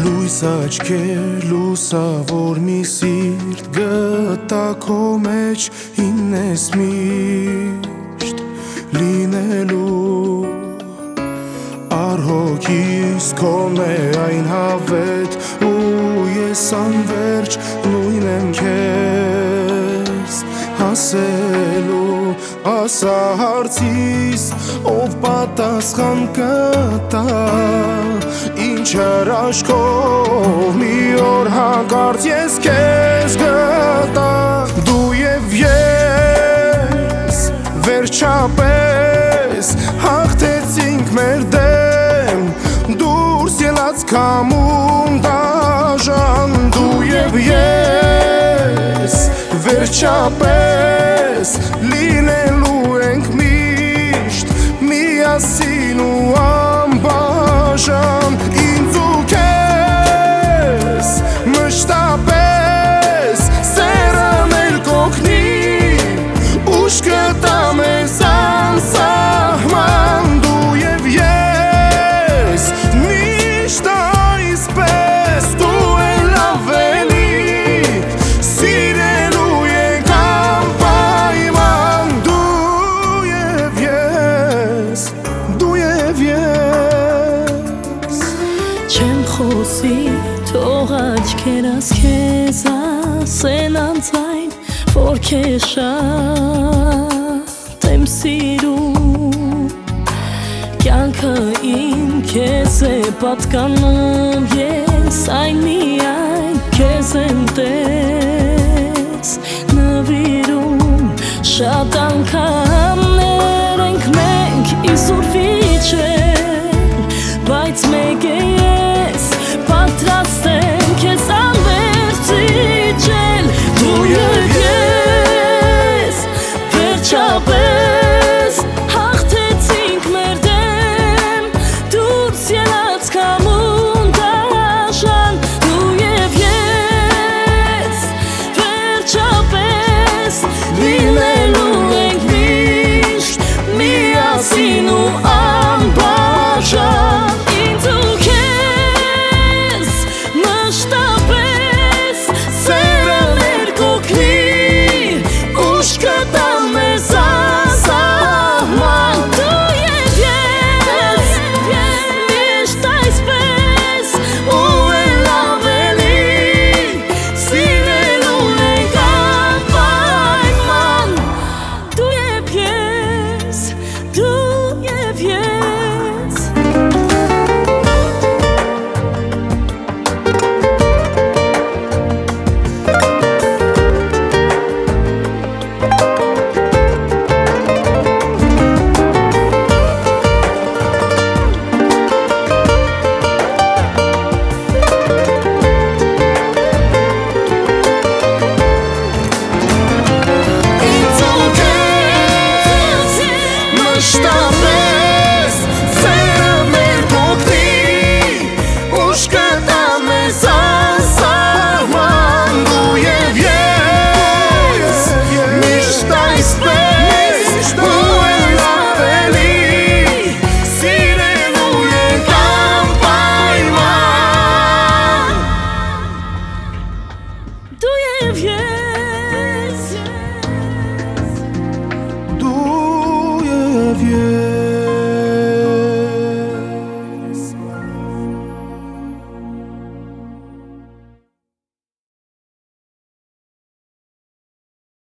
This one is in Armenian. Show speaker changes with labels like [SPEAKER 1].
[SPEAKER 1] Լույս աչքեր լուսավոր մի սիրտ գտա քո մեջ իննես միշտ լինելու Արհոգիս կոնե այն հավետ ու ես անվերջ նույն եմ քեզ հասելու ասա հարցիս ով պատասխան կտա ինչ հրաշքով մի օր հանկարծ ես քեզ գտա դու եւ ես վերջապես հաղթեցինք մեր դեմ դուրս ելած կամուն դաժան դու եւ ես վերջապես լինելու
[SPEAKER 2] թող աչքերս քեզ ասեն անցայն որ քեզ շատ եմ սիրում Կյանքը իմ քեզ է պատկանում ես այն միայն քեզ եմ տես նվիրում շատ անգամներ